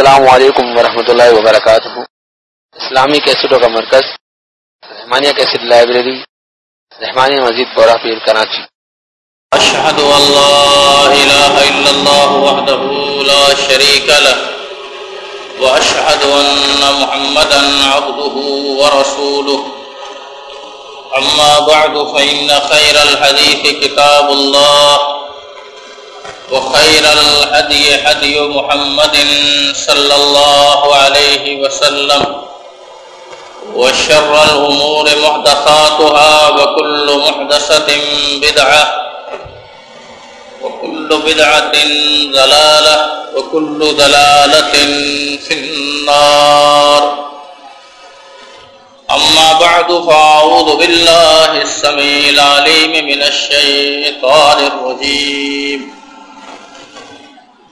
السلام علیکم ورحمۃ اللہ وبرکاتہ۔ اسلامی کیسٹوں کا مرکز، رحمانیہ کیسٹ لائبریری، رحمانیہ مزید بورا پیر کراچی۔ اشهد ان لا اله الا الله وحده لا شريك له واشهد ان محمدا عبده ورسوله اما بعد فان خير الحديث كتاب الله وخير الهدي هدي محمد صلى الله عليه وسلم وشر الأمور محدثاتها وكل محدثة بدعة وكل بدعة ضلالة وكل ضلالة في النار أما بعد فأعوذ بالله السميع العليم من الشيطان الرجيم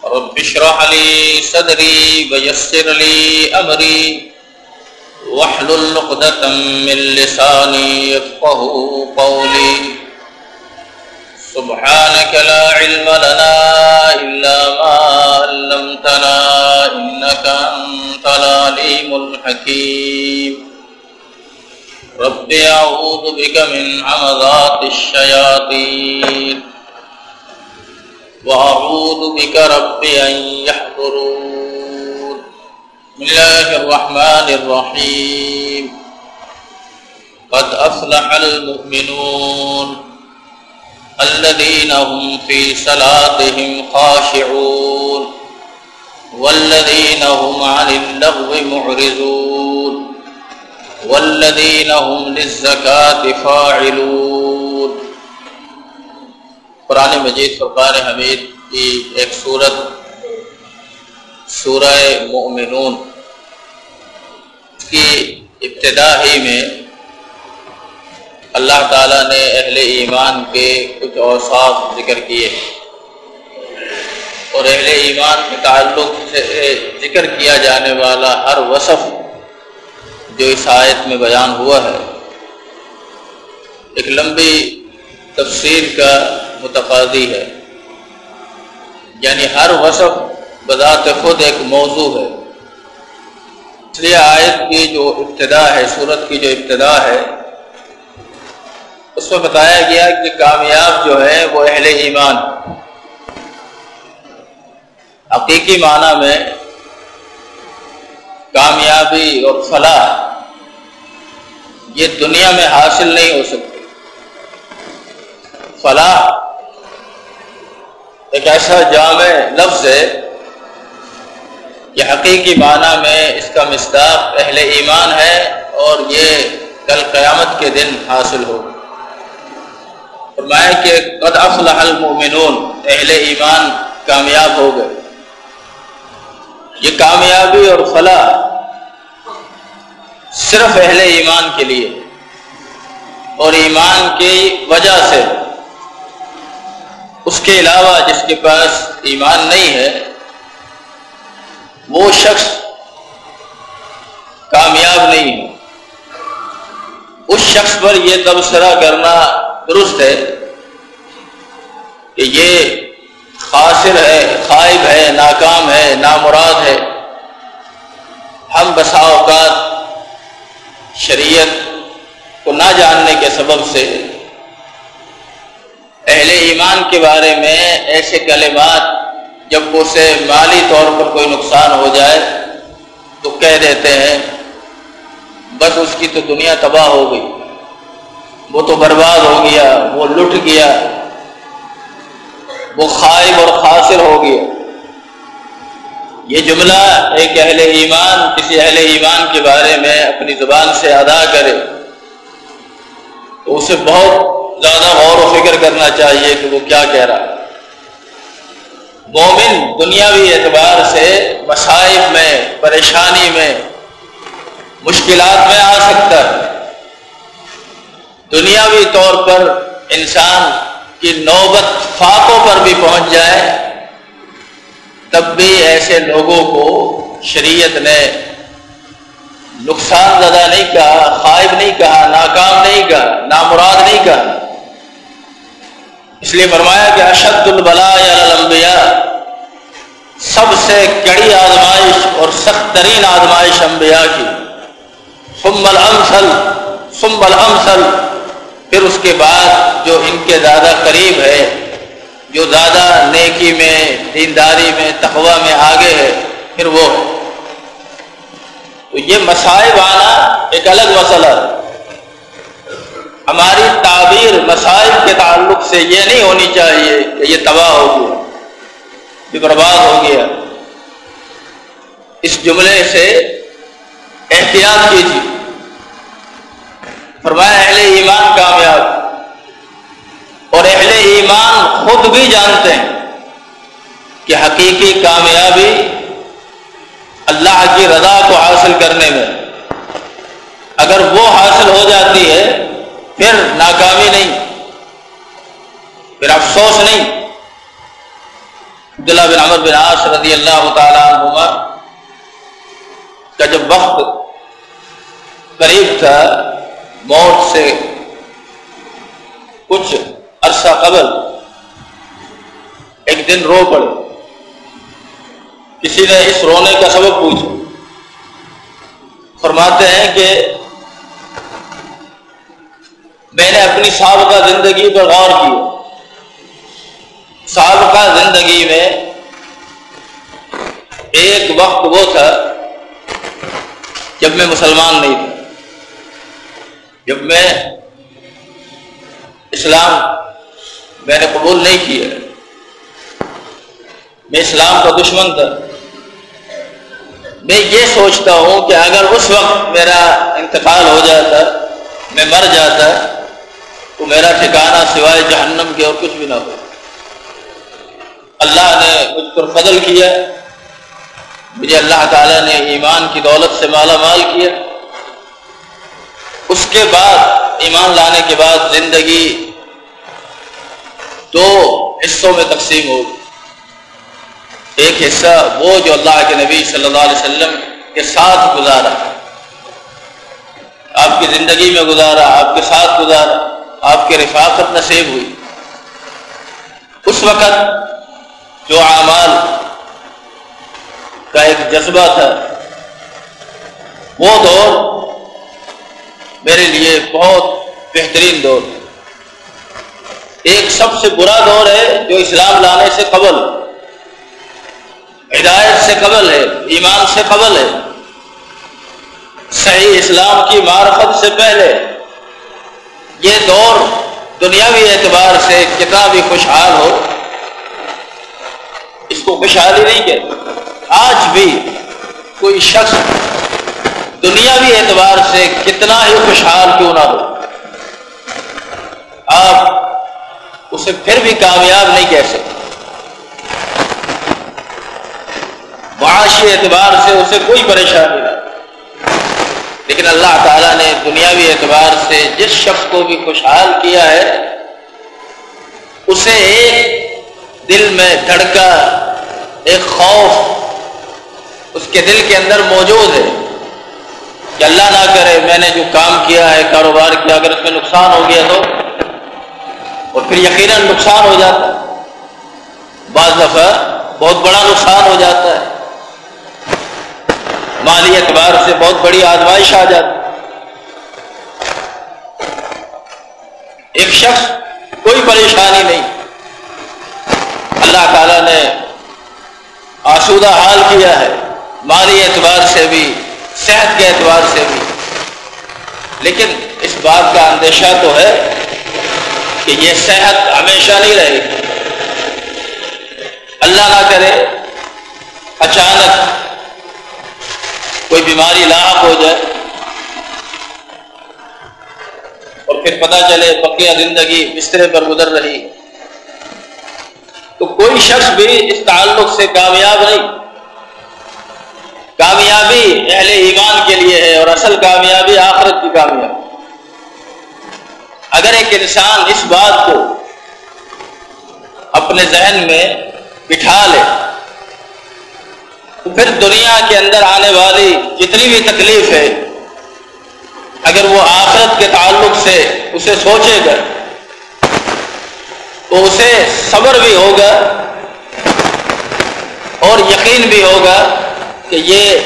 رب اشرح لي صدري ويسر لي أمري واحلل عقدة من لساني يفقهوا قولي. سبحانك لا علم لنا إلا ما علمتنا إنك أنت العليم الحكيم. رب أعوذ بك من همزات الشياطين. وأعوذ بك رب أن يحضرون. بسم الله الرحمن الرحيم. قد أفلح المؤمنون الذين هم في صلاتهم خاشعون والذين هم عن اللغو معرضون والذين هم للزكاة فاعلون. قرآن مجید فرقان حمید کی ایک صورت سورہ مؤمنون کی ابتدا ہی میں اللہ تعالیٰ نے اہل ایمان کے کچھ اوصاف ذکر کیے اور اہل ایمان کے تعلق سے ذکر کیا جانے والا ہر وصف جو اس آیت میں بیان ہوا ہے، ایک لمبی تفسیر کا متقاضی ہے۔ یعنی ہر وصف بذات خود ایک موضوع ہے۔ اس لیے آیت کی جو ابتدا ہے صورت کی جو ابتدا ہے، اس میں بتایا گیا کہ کامیاب جو ہے وہ اہل ایمان۔ حقیقی معنی میں کامیابی اور فلاح، یہ دنیا میں حاصل نہیں ہو سکتی۔ فلاح ایک ایسا جامع لفظ ہے کہ حقیقی معنی میں اس کا مصداق اہل ایمان ہے اور یہ کل قیامت کے دن حاصل ہو فرمایا کہ قد افلح المؤمنون، اہل ایمان کامیاب ہو گئے۔ یہ کامیابی اور فلاح صرف اہل ایمان کے لیے اور ایمان کی وجہ سے اس کے علاوہ جس کے پاس ایمان نہیں ہے، وہ شخص کامیاب نہیں ہے۔ اس شخص پر یہ تبصرہ کرنا درست ہے کہ یہ خاصر ہے، خائب ہے، ناکام ہے، نامراد ہے۔ ہم بسا اوقات شریعت کو نہ جاننے کے سبب سے اہل ایمان کے بارے میں ایسے کلمات جب اسے مالی طور پر کوئی نقصان ہو جائے تو کہہ دیتے ہیں، بس اس کی تو دنیا تباہ ہو گئی، وہ تو برباد ہو گیا، وہ لٹ گیا، وہ خائب اور خاصر ہو گیا۔ یہ جملہ ایک اہل ایمان، کسی اہل ایمان کے بارے میں اپنی زبان سے ادا کرے تو اسے بہت زیادہ غور و فکر کرنا چاہیے کہ وہ کیا کہہ رہا ہے۔ مومن دنیاوی اعتبار سے مصائب میں، پریشانی میں، مشکلات میں آ سکتا ہے۔ دنیاوی طور پر انسان کی نوبت فاقوں پر بھی پہنچ جائے، تب بھی ایسے لوگوں کو شریعت نے نقصان زدہ نہیں کہا، خائب نہیں کہا، ناکام نہیں کہا، نامراد نہیں کہا۔ اس لیے فرمایا کہ اشد البلا الانبیاء، سب سے کڑی آزمائش اور سخت ترین آزمائش انبیاء کی۔ ثم الامثل ثم الامثل، پھر اس کے بعد جو ان کے زیادہ قریب ہے، جو زیادہ نیکی میں، دینداری میں، تقوی میں آگے ہے، پھر وہ۔ تو یہ مسائب آنا ایک الگ مسئلہ۔ ہماری تعبیر مسائل کے تعلق سے یہ ہونی چاہیے کہ یہ تباہ ہو گیا، یہ برباد ہو گیا۔ اس جملے سے احتیاط کیجیے۔ فرمایا، اہل ایمان کامیاب۔ اور اہل ایمان خود بھی جانتے ہیں کہ حقیقی کامیابی اللہ کی رضا کو حاصل کرنے میں، اگر وہ حاصل ہو جاتی ہے، پھر ناکامی نہیں۔ پھر افسوس نہیں۔ عبداللہ بن عمر بن عاص رضی اللہ تعالیٰ عنہما کا جب وقت قریب تھا، موت سے کچھ عرصہ قبل ایک دن رو پڑے۔ کسی نے اس رونے کا سبب پوچھا۔ فرماتے ہیں کہ میں نے اپنی سابقہ زندگی پر غور کیا۔ سابقہ زندگی میں ایک وقت وہ تھا جب میں مسلمان نہیں تھا، جب میں اسلام میں نے قبول نہیں کیا۔ میں اسلام کا دشمن تھا۔ میں یہ سوچتا ہوں کہ اگر اس وقت میرا انتقال ہو جاتا، میں مر جاتا، تو میرا ٹھکانہ سوائے جہنم کے اور کچھ بھی نہ ہو۔ اللہ نے مجھ پر فضل کیا، مجھے اللہ تعالیٰ نے ایمان کی دولت سے مالا مال کیا۔ اس کے بعد، ایمان لانے کے بعد زندگی دو حصوں میں تقسیم ہوگی ایک حصہ وہ جو اللہ کے نبی صلی اللہ علیہ وسلم کے ساتھ گزارا۔ آپ کی زندگی میں گزارا، آپ کے ساتھ گزارا، آپ کے رفاقت نصیب ہوئی۔ اس وقت جو اعمال کا ایک جذبہ تھا، وہ دور میرے لیے بہت بہترین دور۔ ایک سب سے برا دور ہے جو اسلام لانے سے قبل، ہدایت سے قبل ہے، ایمان سے قبل ہے۔ صحیح اسلام کی معرفت سے پہلے یہ دور دنیاوی اعتبار سے کتنا بھی خوشحال ہو اس کو خوشحالی نہیں کہتے۔ آج بھی کوئی شخص دنیاوی اعتبار سے کتنا ہی خوشحال کیوں نہ ہو، آپ اسے پھر بھی کامیاب نہیں کہہ سکتے۔ معاشی اعتبار سے اسے کوئی پریشانی نہیں لیکن اللہ تعالیٰ نے دنیاوی اعتبار سے جس شخص کو بھی خوشحال کیا ہے، اسے ایک دل میں دھڑکا، ایک خوف اس کے دل کے اندر موجود ہے کہ اللہ نہ کرے، میں نے جو کام کیا ہے، کاروبار کیا، اگر اس میں نقصان ہو گیا تو، اور پھر یقیناً نقصان ہو جاتا ہے۔ بعض دفعہ بہت بڑا نقصان ہو جاتا ہے۔ مالی اعتبار سے بہت بڑی آزمائش آ جاتی ایک شخص کوئی پریشانی نہیں۔ اللہ تعالی نے آسودہ حال کیا ہے، مالی اعتبار سے بھی، صحت کے اعتبار سے بھی۔ لیکن اس بات کا اندیشہ تو ہے کہ یہ صحت ہمیشہ نہیں رہے گی۔ اللہ نہ کرے، اچانک کوئی بیماری لاحق ہو جائے اور پھر پتہ چلے بقیہ زندگی بسترے پر گزر رہی۔ تو کوئی شخص بھی اس تعلق سے کامیاب نہیں۔ کامیابی اہل ایمان کے لیے ہے اور اصل کامیابی آخرت کی کامیابی۔ اگر ایک انسان اس بات کو اپنے ذہن میں بٹھا لے، تو پھر دنیا کے اندر آنے والی جتنی بھی تکلیف ہے، اگر وہ آخرت کے تعلق سے اسے سوچے گا تو اسے صبر بھی ہوگا اور یقین بھی ہوگا کہ یہ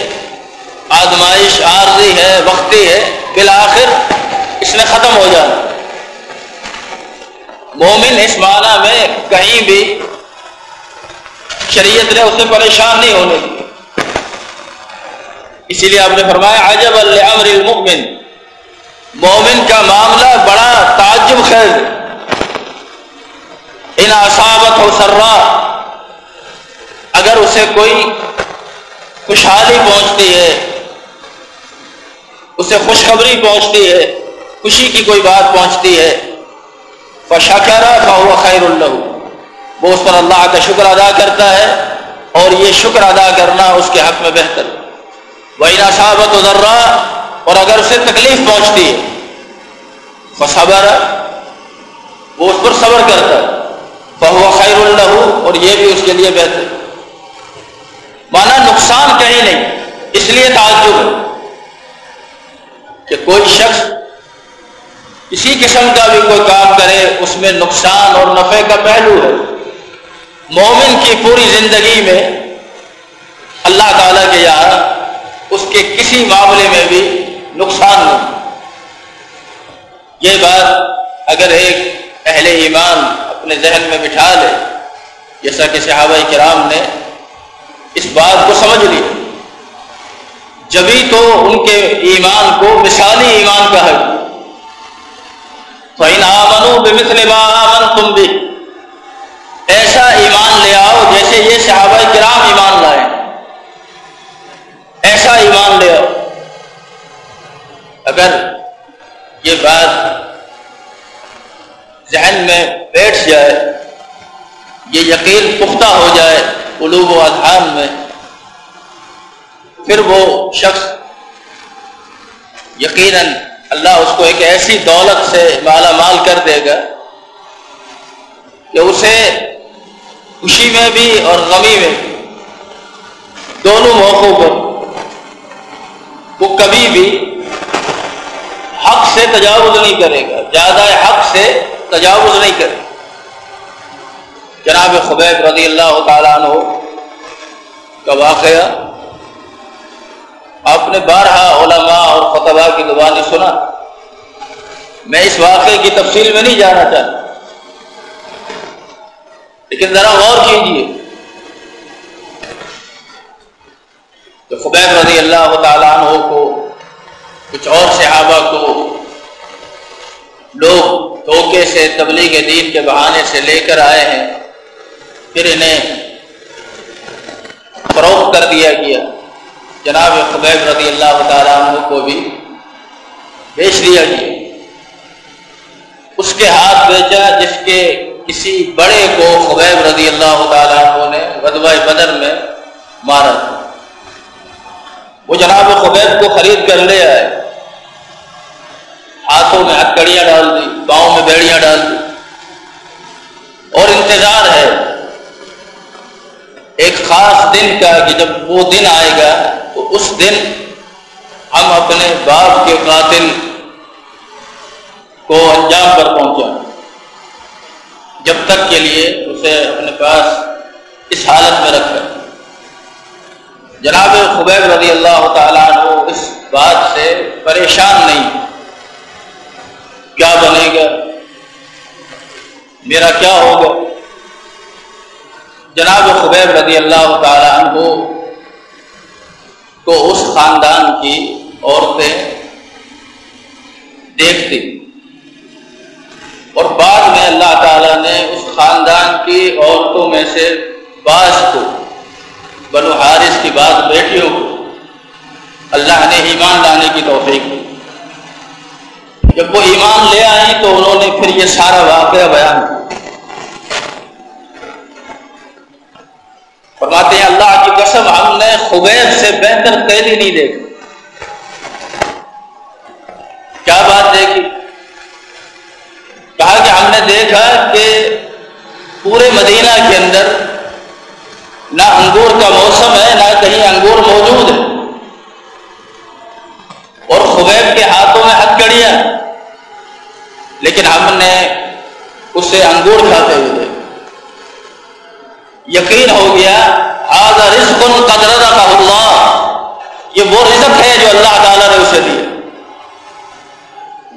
آزمائش عارضی ہے، وقتی ہے، بالآخر اس نے ختم ہو جانا۔ مومن اس معنی میں کہیں بھی شریعت نے اسے پریشان نہیں ہونے دی۔ اسی لیے آپ نے فرمایا عجب الامر المؤمن۔ مومن کا معاملہ بڑا تعجب خیز ان اصابت ہو سرا اگر اسے کوئی خوشحالی پہنچتی ہے، اسے خوشخبری پہنچتی ہے، خوشی کی کوئی بات پہنچتی ہے فشکر فهو خیر اللہ وہ اس پر اللہ کا شکر ادا کرتا ہے اور یہ شکر ادا کرنا اس کے حق میں بہتر۔ وہی نصابت ذرا اور اگر اسے تکلیف پہنچتی ہے، فصبر۔ وہ اس پر صبر کرتا ہے۔ فہو خیر اللہ اور یہ بھی اس کے لیے بہتر۔ مانا نقصان کہیں نہیں، اس لیے تعجب ہے کہ کوئی شخص کسی قسم کا بھی کوئی کام کرے، اس میں نقصان اور نفع کا پہلو ہے۔ مومن کی پوری زندگی میں اللہ تعالیٰ کے یہاں اس کے کسی معاملے میں بھی نقصان نہیں۔ یہ بات اگر ایک اہل ایمان اپنے ذہن میں بٹھا لے، جیسا کہ صحابہ کرام نے اس بات کو سمجھ لی جبھی تو ان کے ایمان کو مثالی ایمان کا ہے فَإِنْ آمَنُوا بِمِثْلِ مَا آمَنْتُمْ بِهِ۔ ایسا ایمان لے آؤ جیسے یہ صحابہ کرام ایمان لائے۔ ایسا ایمان لے آؤ۔ اگر یہ بات ذہن میں بیٹھ جائے، یہ یقین پختہ ہو جائے قلوب و اذہان میں۔ پھر وہ شخص یقیناً اللہ اس کو ایک ایسی دولت سے مالا مال کر دے گا کہ اسے خوشی میں بھی اور غمی میں بھی، دونوں موقعوں پر وہ کبھی بھی حق سے تجاوز نہیں کرے گا۔ زیادہ حق سے تجاوز نہیں کرے۔ جناب خبیب رضی اللہ تعالیٰ عنہ کا واقعہ آپ نے بارہا علماء اور فتبہ کی زبان سنا۔ میں اس واقعے کی تفصیل میں نہیں جانا چاہتا۔ لیکن ذرا غور کیجیے کہ خبیب رضی اللہ تعالیٰ عنہ کو کچھ اور صحابہ کو لوگ دھوکے سے تبلیغ دین کے بہانے سے لے کر آئے ہیں، پھر انہیں فروخت کر دیا گیا۔ جناب خبیب رضی اللہ تعالیٰ عنہ کو بھی بیچ دیا گیا۔ اس کے ہاتھ بیچا جس کے کسی بڑے کو خبیب رضی اللہ تعالیٰ عنہ نے غدوہ بدر میں مارا وہ جناب خبیب کو خرید کر لے آئے۔ ہاتھوں میں ہتکڑیاں ڈال دی پاؤں میں بیڑیاں ڈال دی اور انتظار ہے۔ ایک خاص دن کا کہ جب وہ دن آئے گا، تو اس دن ہم اپنے باپ کے قاتل کو انجام پر پہنچا جب تک کے لیے اسے اپنے پاس اس حالت میں رکھا جناب خبیب رضی اللہ تعالیٰ عنہ اس بات سے پریشان نہیں۔ کیا بنے گا؟ میرا کیا ہوگا؟ جناب خبیب رضی اللہ تعالی عنہ کو اس خاندان کی عورتیں دیکھتی اور بعد میں اللہ تعالیٰ نے اس خاندان کی عورتوں میں سے بعض کو، بنو حارث کی بعض بیٹیوں کو اللہ نے ایمان لانے کی توفیق دی۔ جب وہ ایمان لے آئی تو انہوں نے پھر یہ سارا واقعہ بیان کیا۔ فرماتے ہیں، اللہ کی قسم، ہم نے خبیب سے بہتر قیدی نہیں دیکھا کیا بات دیکھی؟ کہا کہ ہم نے دیکھا کہ پورے مدینہ کے اندر نہ انگور کا موسم ہے، نہ کہیں انگور موجود ہے۔ اور خبیب کے ہاتھوں میں ہتھ کڑیاں لیکن ہم نے اسے انگور کھاتے ہوئے دیکھا۔ یقین ہو گیا رزق قدر کا اللہ یہ وہ رزق ہے جو اللہ تعالیٰ نے اسے دیا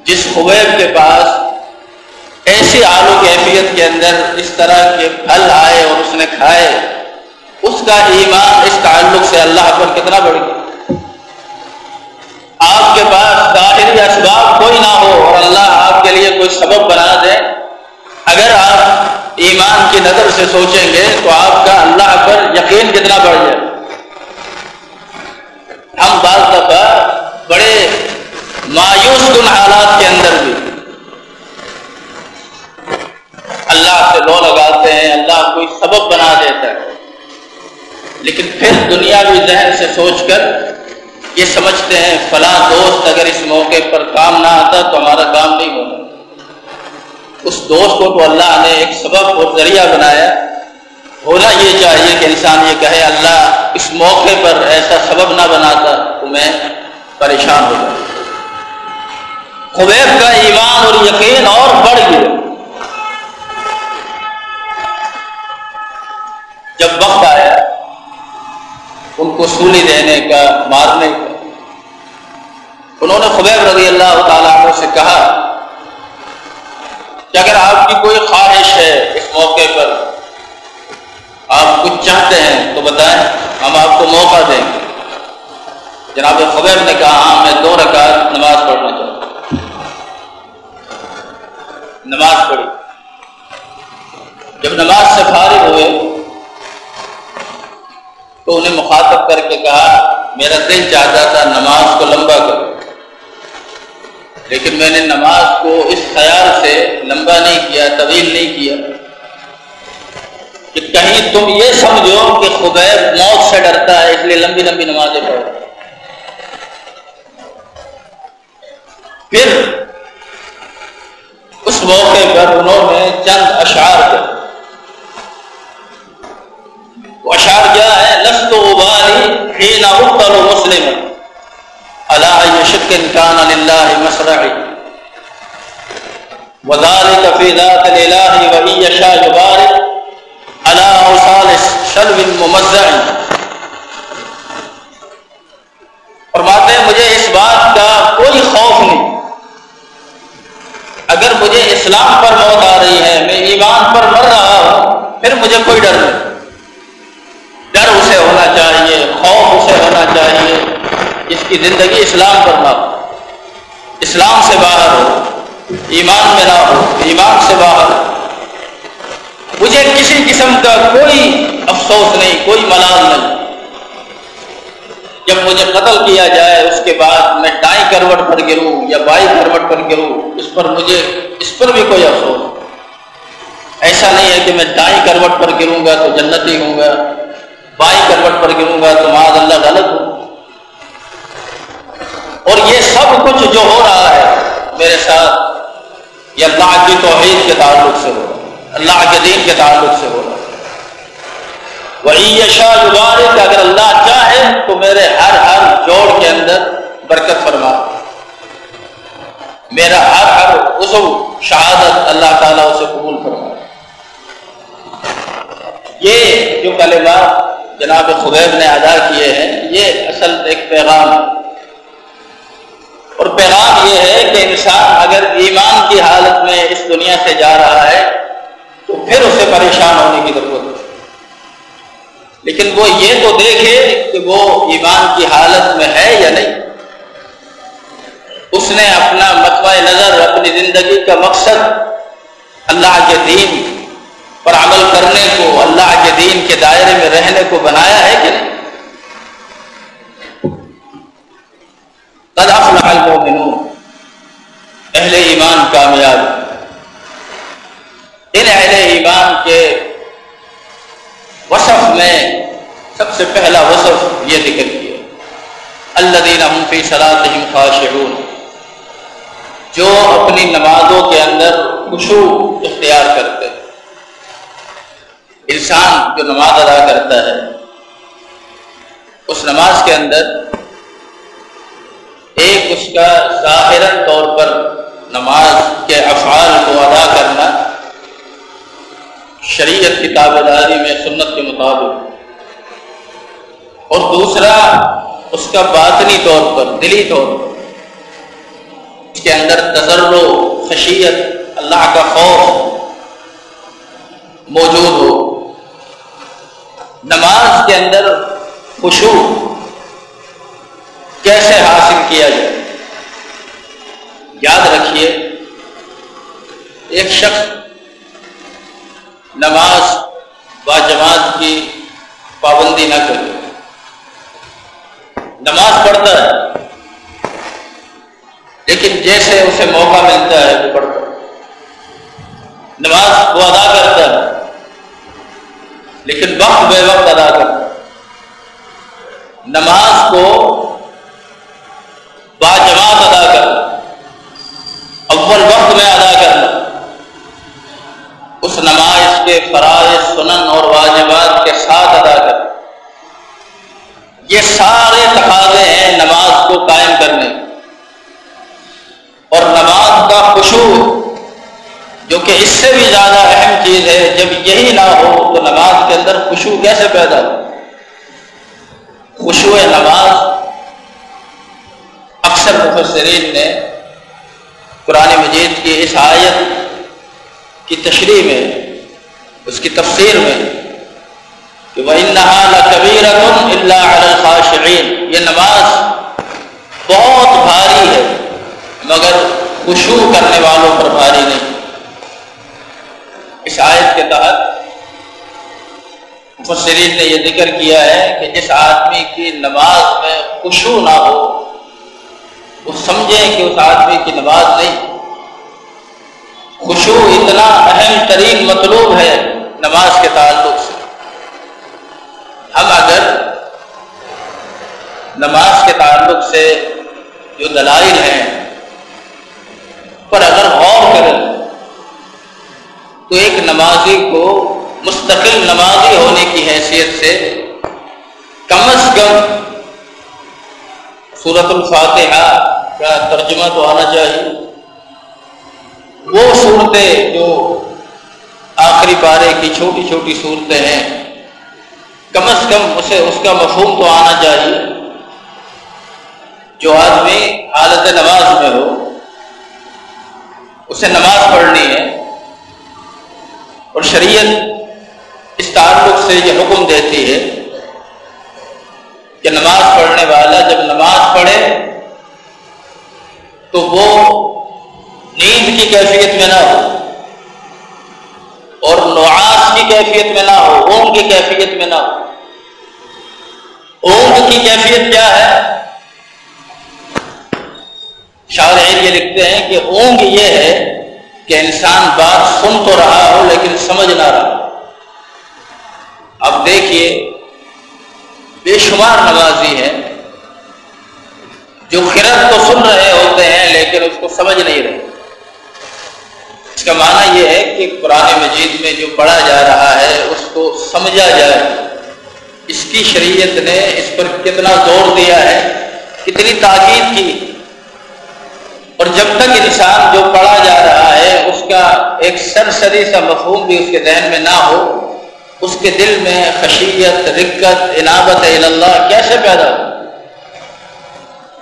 جس خبیب کے پاس ایسی آلو کیفیت کے اندر اس طرح کے پھل آئے اور اس نے کھائے، اس کا ایمان، اس تعلق سے اللہ پر کتنا بڑھ گیا۔ آپ کے پاس ظاہری اسباب کوئی نہ ہو اور اللہ آپ کے لیے کوئی سبب بنا دے۔ اگر آپ ایمان کی نظر سے سوچیں گے تو آپ کا اللہ پر یقین کتنا بڑھ جائے۔ ہم بعض دفعہ بڑے مایوس کن حالات کے اندر بھی اللہ سے لو لگاتے ہیں، اللہ کوئی سبب بنا دیتا ہے۔ لیکن پھر دنیاوی ذہن سے سوچ کر یہ سمجھتے ہیں فلاں دوست اگر اس موقع پر کام نہ آتا تو ہمارا کام نہیں ہوتا۔ اس دوست کو تو اللہ نے ایک سبب اور ذریعہ بنایا۔ ہونا یہ چاہیے کہ انسان یہ کہے، اللہ اس موقع پر ایسا سبب نہ بناتا تو میں پریشان ہو جاؤں۔ خبیب کا ایمان اور یقین اور بڑھ گیا۔ جب وقت آیا، ان کو سولی دینے کا، مارنے کا انہوں نے خبیب رضی اللہ تعالیٰ عنہ سے کہا کہ اگر آپ کی کوئی خواہش ہے اس موقع پر، آپ کچھ چاہتے ہیں تو بتائیں، ہم آپ کو موقع دیں گے۔ جناب خبیب نے کہا ہاں میں دو رکعت نماز پڑھنا چاہتا ہوں۔ نماز پڑھی جب نماز سے فارغ ہوئے، تو انہیں مخاطب کر کے کہا، میرا دل چاہتا تھا نماز کو لمبا کرو۔ لیکن میں نے نماز کو اس خیال سے لمبا نہیں کیا، طویل نہیں کیا کہ کہیں تم یہ سمجھو کہ خبیب موت سے ڈرتا ہے، اس لیے لمبی لمبی نمازیں پڑھو۔ پھر اس موقع پر انہوں نے چند اشعار کر اشعار کیا ہے لست ابالی حين اقتل مسلما اي شك كان لله مسرعي. وذلك في ذات الاله وان يشاء يبارك على اوصال شلو ممزع فرماتے ہیں، مجھے اس بات کا کوئی خوف نہیں۔ اگر مجھے اسلام پر موت آ رہی ہے، میں ایمان پر مر رہا ہوں، پھر مجھے کوئی ڈر نہیں۔ ڈر اسے ہونا چاہیے، خوف اس کی زندگی اسلام پر نہ ہو، اسلام سے باہر ہو، ایمان میں نہ ہو، ایمان سے باہر ہو۔ مجھے کسی قسم کا کوئی افسوس نہیں، کوئی ملال نہیں۔ جب مجھے قتل کیا جائے، اس کے بعد میں ڈائی کروٹ پر گروں یا بائی کروٹ پر گروں، اس پر مجھے، اس پر بھی کوئی افسوس ایسا نہیں ہے کہ میں ڈائی کروٹ پر گروں گا تو جنتی ہوں گا بائی کروٹ پر گروں گا تو معاذ اللہ غلط ہوں۔ اور یہ سب کچھ جو ہو رہا ہے میرے ساتھ، یہ اللہ کی توحید کے تعلق سے ہو رہا اللہ کے دین کے تعلق سے ہو رہا وہی شاہ کہ اگر اللہ چاہے تو میرے ہر ہر جوڑ کے اندر برکت فرما۔ میرا ہر ہر عزو شہادت اللہ تعالیٰ اسے قبول فرما۔ یہ جو کلمات جناب خبیب نے ادا کیے ہیں، یہ اصل ایک پیغام ہے۔ اور پیغام یہ ہے کہ انسان اگر ایمان کی حالت میں اس دنیا سے جا رہا ہے، تو پھر اسے پریشان ہونے کی ضرورت ہے۔ لیکن وہ یہ تو دیکھے کہ وہ ایمان کی حالت میں ہے یا نہیں۔ اس نے اپنا متوع نظر، اپنی زندگی کا مقصد اللہ کے دین پر عمل کرنے کو، اللہ کے دین کے دائرے میں رہنے کو بنایا ہے کہ نہیں؟ قد افلح المؤمنون۔ اہل ایمان کامیاب ان اہل ایمان کے وصف میں سب سے پہلا وصف یہ ذکر کیا۔ اللہ دین فی صلاتہم خاشعون۔ جو اپنی نمازوں کے اندر خوشو اختیار کرتے انسان جو نماز ادا کرتا ہے، اس نماز کے اندر اس کا ظاہر طور پر نماز کے افعال کو ادا کرنا شریعت کی تابے داری میں سنت کے مطابق اور دوسرا، اس کا باطنی طور پر، دلی طور پر، اس کے اندر تجر خشیت، اللہ کا خوف موجود ہو۔ نماز کے اندر خوشو کیسے حاصل کیا جائے؟ یاد رکھیے، ایک شخص نماز با جماعت کی پابندی نہ کرے۔ نماز پڑھتا ہے، لیکن جیسے اسے موقع ملتا ہے وہ پڑھتا ہے۔ نماز وہ ادا کرتا ہے، لیکن وقت بے وقت ادا کرتا ہے۔ نماز کو با جماعت ادا کرنا اول وقت میں ادا کرنا اس نماز کے فرائض سنن اور واجبات کے ساتھ ادا کرنا یہ سارے تقاضے ہیں نماز کو قائم کرنے۔ اور نماز کا خوشبو جو کہ اس سے بھی زیادہ اہم چیز ہے، جب یہی نہ ہو تو نماز کے اندر خوشبو کیسے پیدا ہو؟ خوشبو نماز اکثر مفسرین نے قرآن مجید کی اس آیت کی تشریح میں اس کی تفسیر میں کہ وہ کبیر اللہ یہ نماز بہت بھاری ہے، مگر خوشبو کرنے والوں پر بھاری نہیں۔ اس آیت کے تحت مفسرین نے یہ ذکر کیا ہے کہ جس آدمی کی نماز میں خوشبو نہ ہو، وہ سمجھیں کہ اس آدمی کی نماز نہیں۔ خوشبو اتنا اہم ترین مطلوب ہے نماز کے تعلق سے۔ ہم اگر نماز کے تعلق سے جو دلائل ہیں، پر اگر غور کریں، تو ایک نمازی کو مستقل نمازی ہونے کی حیثیت سے کم از کم صورت الفاتحہ کا ترجمہ تو آنا چاہیے۔ وہ صورتیں جو آخری پارے کی چھوٹی چھوٹی صورتیں ہیں۔ کم از کم اسے اس کا مفہوم تو آنا چاہیے۔ جو آدمی حالت نماز میں ہو، اسے نماز پڑھنی ہے، اور شریعت اس تعلق سے یہ حکم دیتی ہے کہ نماز پڑھنے والا جب نماز پڑھے، تو وہ نیند کی کیفیت میں نہ ہو۔ نعاس کی کیفیت میں نہ ہو اونگ کی کیفیت میں نہ ہو۔ اونگ کی کیفیت کیا ہے؟ شاعر یہ لکھتے ہیں کہ اونگ یہ ہے کہ انسان بات سن تو رہا ہو لیکن سمجھ نہ رہا اب دیکھیے، بے شمار نوازی ہے جو خرد تو سن رہے ہوتے ہیں لیکن اس کو سمجھ نہیں رہے۔ کا معنی یہ ہے کہ قرآن مجید میں جو پڑھا جا رہا ہے، اس کو سمجھا جائے۔ اس کی شریعت نے اس پر کتنا زور دیا ہے، کتنی تاکید کی۔ اور جب تک انسان جو پڑھا جا رہا ہے، اس کا ایک سرسری سا مفہوم بھی اس کے ذہن میں نہ ہو، اس کے دل میں خشیت، رکت، عنابت اللہ کیسے پیدا ہو؟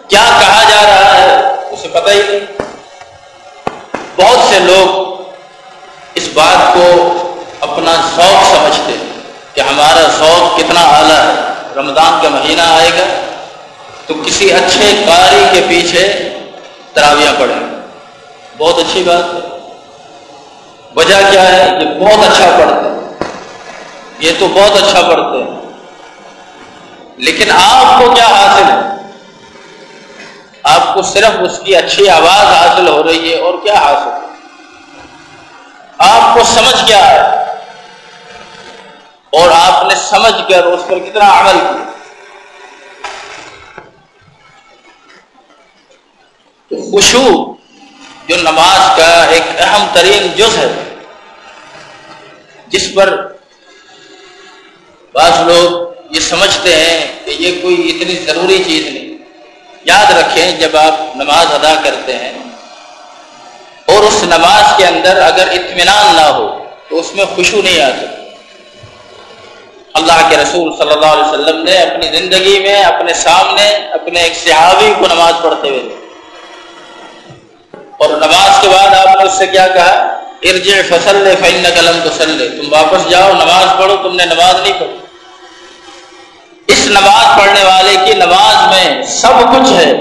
کیا کہا جا رہا ہے؟ اسے پتہ ہی نہیں۔ بہت سے لوگ اپنا ذوق سمجھتے ہیں کہ ہمارا ذوق کتنا اعلیٰ ہے۔ رمضان کا مہینہ آئے گا تو کسی اچھے قاری کے پیچھے تراویاں پڑھیں۔ بہت اچھی بات ہے۔ وجہ کیا ہے؟ یہ بہت اچھا پڑھتے ہیں۔ یہ تو بہت اچھا پڑھتے ہیں۔ لیکن آپ کو کیا حاصل ہے؟ آپ کو صرف اس کی اچھی آواز حاصل ہو رہی ہے اور کیا حاصل ہے؟ آپ کو سمجھ کیا ہے؟ اور آپ نے سمجھ کر اس پر کتنا عمل کیا؟ خوشو جو نماز کا ایک اہم ترین جز ہے، جس پر بعض لوگ یہ سمجھتے ہیں کہ یہ کوئی اتنی ضروری چیز نہیں۔ یاد رکھیں جب آپ نماز ادا کرتے ہیں اور اس نماز کے اندر اگر اطمینان نہ ہو، تو اس میں خوشبو نہیں آ سکتی۔ اللہ کے رسول صلی اللہ علیہ وسلم نے اپنی زندگی میں، اپنے سامنے، اپنے ایک صحابی کو نماز پڑھتے ہوئے اور نماز کے بعد آپ نے اس سے کیا کہا؟ ارجع فصل فن قلم تو تم واپس جاؤ، نماز پڑھو، تم نے نماز نہیں پڑھی۔ اس نماز پڑھنے والے کی نماز میں سب کچھ ہے۔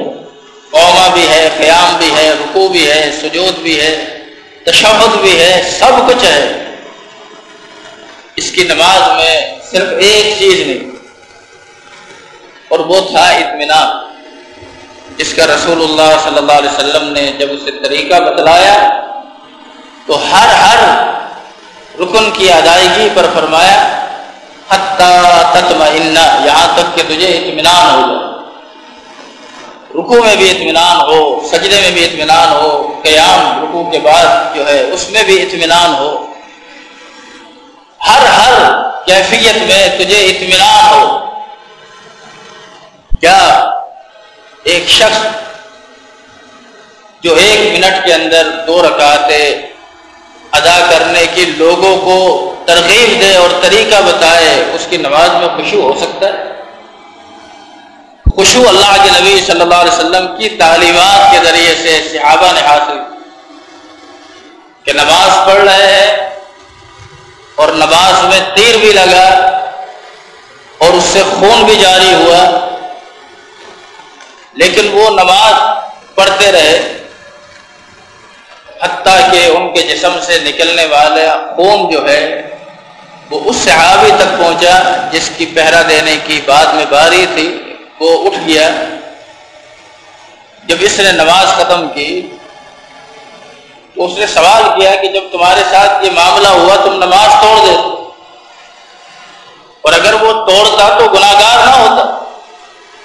قوما بھی ہے، قیام بھی ہے رکو بھی ہے، سجود بھی ہے، تشہد بھی ہے، سب کچھ ہے۔ اس کی نماز میں صرف ایک چیز نہیں، اور وہ تھا اطمینان، جس کا رسول اللہ صلی اللہ علیہ وسلم نے جب اسے طریقہ بتلایا، تو ہر ہر رکن کی ادائیگی پر فرمایا یہاں تک کہ تجھے اطمینان ہو جائے۔ رکو میں بھی اطمینان ہو، سجدے میں بھی اطمینان ہو، قیام رکو کے بعد جو ہے، اس میں بھی اطمینان ہو۔ کیفیت میں تجھے اطمینان ہو۔ کیا ایک شخص جو ایک منٹ کے اندر دو رکعتیں ادا کرنے کی لوگوں کو ترغیب دے اور طریقہ بتائے، اس کی نماز میں خوشو ہو سکتا ہے؟ خوشو اللہ کے نبی صلی اللہ علیہ وسلم کی تعلیمات کے ذریعے سے صحابہ نے حاصل کہ نماز پڑھ رہے ہیں اور نماز میں تیر بھی لگا اور اس سے خون بھی جاری ہوا۔ لیکن وہ نماز پڑھتے رہے۔ حتیٰ کہ ان کے جسم سے نکلنے والا خون جو ہے، وہ اس صحابی تک پہنچا جس کی پہرا دینے کی بعد میں باری تھی۔ وہ اٹھ گیا۔ جب اس نے نماز ختم کی تو اس نے سوال کیا کہ جب تمہارے ساتھ یہ معاملہ ہوا، تم نماز توڑ دے۔ اور اگر وہ توڑتا تو گناہ گار نہ ہوتا۔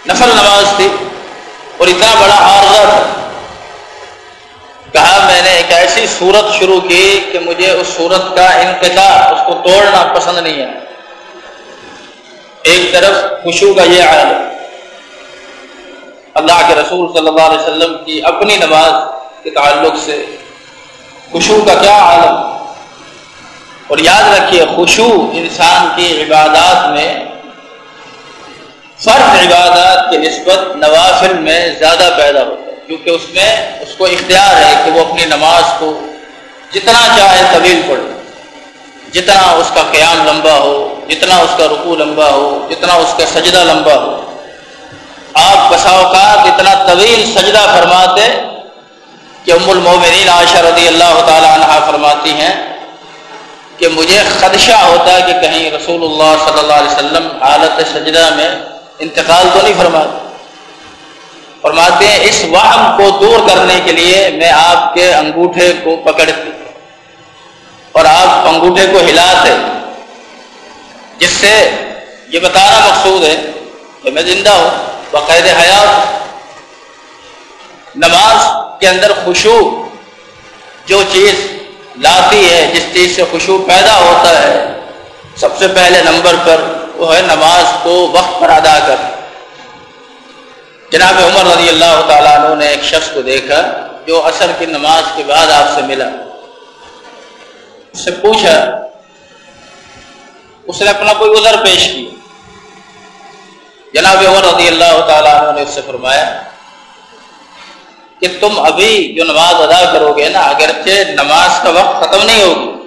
نفل نماز تھی اور اتنا بڑا عارضہ تھا۔ کہا میں نے ایک ایسی صورت شروع کی کہ مجھے اس صورت کا انقطاع، اس کو توڑنا پسند نہیں ہے ایک طرف خوشو کا یہ عالم، اللہ کے رسول صلی اللہ علیہ وسلم کی اپنی نماز کے تعلق سے خوشو کا کیا عالم؟ اور یاد رکھیے خوشو انسان کی عبادات میں فرض عبادات کی نسبت نوافل میں زیادہ پیدا ہوتا ہے، کیونکہ اس میں اس کو اختیار ہے کہ وہ اپنی نماز کو جتنا چاہے طویل پڑھے۔ جتنا اس کا قیام لمبا ہو، جتنا اس کا رکو لمبا ہو، جتنا اس کا سجدہ لمبا ہو۔ آپ بسا اوقات اتنا طویل سجدہ فرماتے کہ ام المومنین عائشہ رضی اللہ تعالی عنہ فرماتی ہیں کہ مجھے خدشہ ہوتا ہے کہ کہیں رسول اللہ صلی اللہ علیہ وسلم حالت سجدہ میں انتقال تو نہیں فرماتے۔ فرماتے ہیں، اس وہم کو دور کرنے کے لیے میں آپ کے انگوٹھے کو پکڑتی اور آپ انگوٹھے کو ہلاتے جس سے یہ بتانا مقصود ہے کہ میں زندہ ہوں باقاعد حیات نماز کے اندر خوشو جو چیز لاتی ہے، جس چیز سے خوشو پیدا ہوتا ہے، سب سے پہلے نمبر پر وہ ہے نماز کو وقت پر ادا کر جناب عمر رضی اللہ تعالیٰ عنہ نے ایک شخص کو دیکھا جو اثر کی نماز کے بعد آپ سے ملا۔ اس سے پوچھا، اس نے اپنا کوئی عذر پیش کیا؟ جناب عمر رضی اللہ تعالیٰ عنہ نے اس سے فرمایا کہ تم ابھی جو نماز ادا کرو گے نا، اگرچہ نماز کا وقت ختم نہیں ہوگی،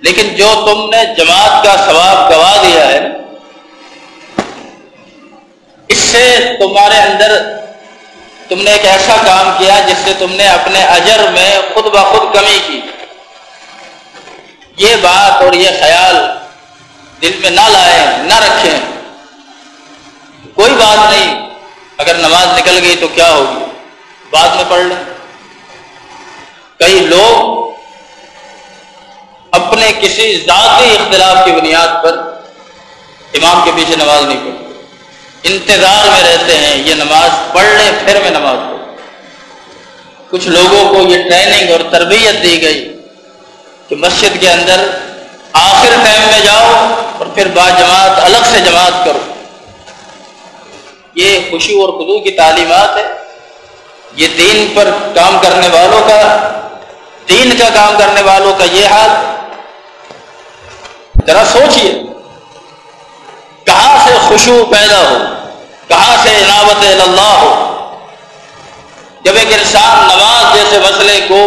لیکن جو تم نے جماعت کا ثواب گوا دیا ہے، اس سے تمہارے اندر تم نے ایک ایسا کام کیا جس سے تم نے اپنے اجر میں خود بخود کمی کی۔ یہ بات اور یہ خیال دل میں نہ لائیں، نہ رکھیں۔ کوئی بات نہیں۔ اگر نماز نکل گئی تو کیا ہوگی؟ بعد میں پڑھ لیں۔ کئی لوگ اپنے کسی ذاتی اختلاف کی بنیاد پر امام کے پیچھے نماز نہیں پڑھتے۔ انتظار میں رہتے ہیں، یہ نماز پڑھ لیں پھر میں نماز پڑھ کچھ لوگوں کو یہ ٹریننگ اور تربیت دی گئی کہ مسجد کے اندر آخر ٹائم میں جاؤ اور پھر با جماعت الگ سے جماعت کرو۔ یہ خوشی اور خدو کی تعلیمات ہے۔ یہ دین پر کام کرنے والوں کا، دین کا کام کرنے والوں کا یہ حال۔ ذرا سوچیے کہاں سے خوشبو پیدا ہو؟ کہاں سے عناوت اللہ ہو؟ جب ایک انسان نماز جیسے مسئلے کو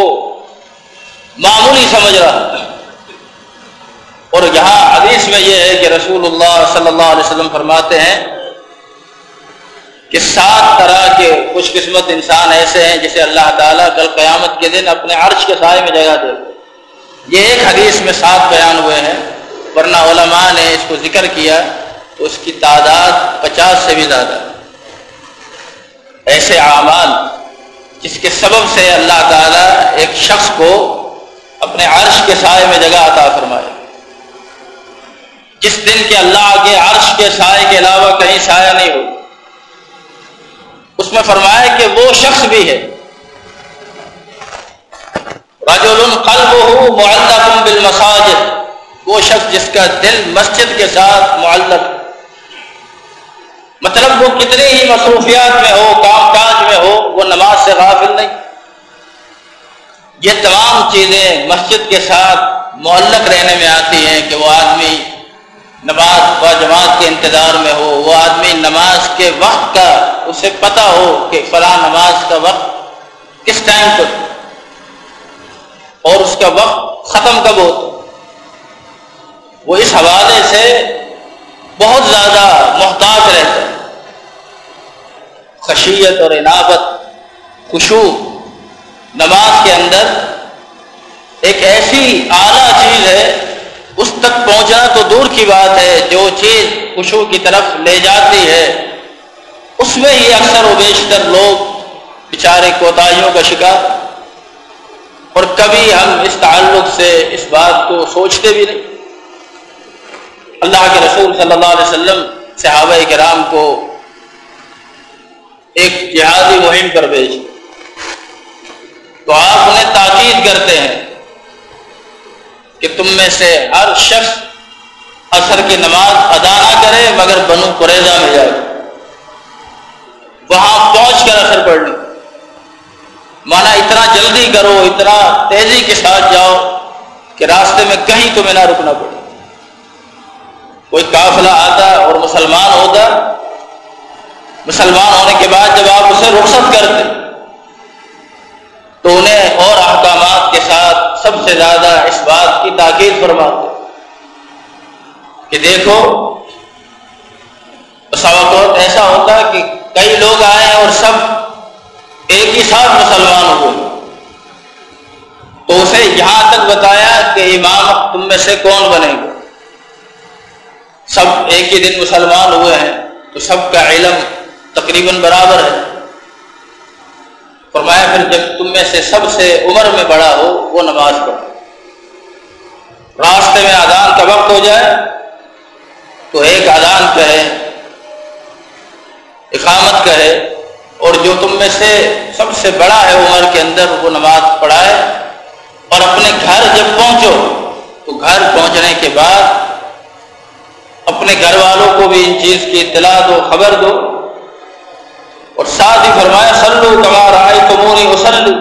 معمولی سمجھ رہا اور یہاں حدیث میں یہ ہے کہ رسول اللہ صلی اللہ علیہ وسلم فرماتے ہیں کہ سات طرح کے خوش قسمت انسان ایسے ہیں جسے اللہ تعالیٰ کل قیامت کے دن اپنے عرش کے سائے میں جگہ دے۔ یہ ایک حدیث میں سات بیان ہوئے ہیں، ورنہ علماء نے اس کو ذکر کیا تو اس کی تعداد پچاس سے بھی زیادہ۔ ایسے اعمال جس کے سبب سے اللہ تعالیٰ ایک شخص کو اپنے عرش کے سائے میں جگہ عطا فرمائے۔ جس دن کے اللہ کے عرش کے سائے کے علاوہ کہیں سایہ نہیں ہو۔ اس میں فرمایا کہ وہ شخص بھی ہے۔ رجل قلبه معلق بالمساجد۔ وہ شخص جس کا دل مسجد کے ساتھ معلق۔ مطلب وہ کتنی ہی مصروفیات میں ہو، کام کاج میں ہو، وہ نماز سے غافل نہیں۔ یہ تمام چیزیں مسجد کے ساتھ معلق رہنے میں آتی ہیں کہ وہ آدمی نماز و جماعت کے انتظار میں ہو، وہ آدمی نماز کے وقت کا اسے پتہ ہو کہ فلاں نماز کا وقت کس ٹائم پر اور اس کا وقت ختم کب ہوتا وہ اس حوالے سے بہت زیادہ محتاط رہتا ہے۔ خشیت اور عنابت خوشو نماز کے اندر ایک ایسی اعلیٰ چیز ہے، اس تک پہنچنا تو دور کی بات ہے جو چیز خوشو کی طرف لے جاتی ہے۔ اس میں ہی اکثر و بیشتر لوگ بیچارے کوتاہیوں کا شکار اور کبھی ہم اس تعلق سے اس بات کو سوچتے بھی نہیں۔ اللہ کے رسول صلی اللہ علیہ وسلم صحابہ کرام کو ایک جہادی مہم پر بھیج۔ تو آپ انہیں تاکید کرتے ہیں کہ تم میں سے ہر شخص اثر کی نماز ادا نہ کرے مگر بنو قریضہ میں جائے۔ وہاں پہنچ کر اثر پڑھ لیں مانا اتنا جلدی کرو، اتنا تیزی کے ساتھ جاؤ کہ راستے میں کہیں تمہیں نہ رکنا پڑے۔ کوئی قافلہ آتا اور مسلمان ہوتا، مسلمان ہونے کے بعد جب آپ اسے رخصت کرتے، تو انہیں اور احکامات کے ساتھ سب سے زیادہ اس بات کی تاکید فرماتے کہ دیکھو وقت ایسا ہوتا کہ کئی لوگ آئے اور سب ایک ہی ساتھ مسلمان ہوئے۔ تو اسے یہاں تک بتایا کہ امام تم میں سے کون بنے گا؟ سب ایک ہی دن مسلمان ہوئے ہیں، تو سب کا علم تقریباً برابر ہے۔ فرمایا، پھر جب تم میں سے سب سے عمر میں بڑا ہو، وہ نماز پڑھو۔ راستے میں آدان کا وقت ہو جائے، تو ایک آدان کہے اقامت کہے اور جو تم میں سے سب سے بڑا ہے عمر کے اندر وہ نماز پڑھائے اور اپنے گھر جب پہنچو، تو گھر پہنچنے کے بعد اپنے گھر والوں کو بھی ان چیز کی اطلاع دو، خبر دو اور ساتھ ہی فرمایا سلو کمار آئے تمونی وسلو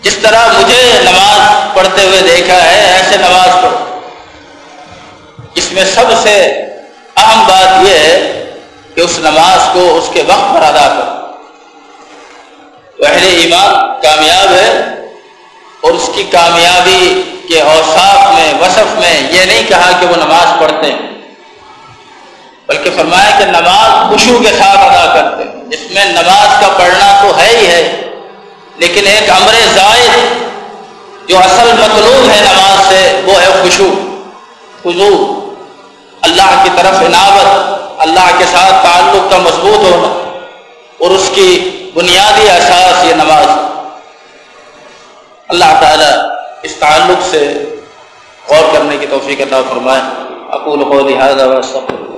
جس طرح مجھے نماز پڑھتے ہوئے دیکھا ہے، ایسے نماز پڑھو۔ اس میں سب سے اہم بات یہ ہے کہ اس نماز کو اس کے وقت پر ادا کرو۔ اہل ایمان کامیاب ہے اور اس کی کامیابی کے اوصاف میں، وصف میں یہ نہیں کہا کہ وہ نماز پڑھتے ہیں، بلکہ فرمایا کہ نماز خوشو کے ساتھ ادا کرتے ہیں۔ جس میں نماز کا پڑھنا تو ہے ہی ہے، لیکن ایک امر زائد جو اصل مطلوب ہے نماز سے، وہ ہے خوشو خزو اللہ کی طرف عنابت۔ اللہ کے ساتھ تعلق کا مضبوط ہونا اور اس کی بنیادی احساس یہ نماز اللہ تعالیٰ اس تعلق سے غور کرنے کی توفیق عطا فرمائے۔ اقول قولی هذا واستغفر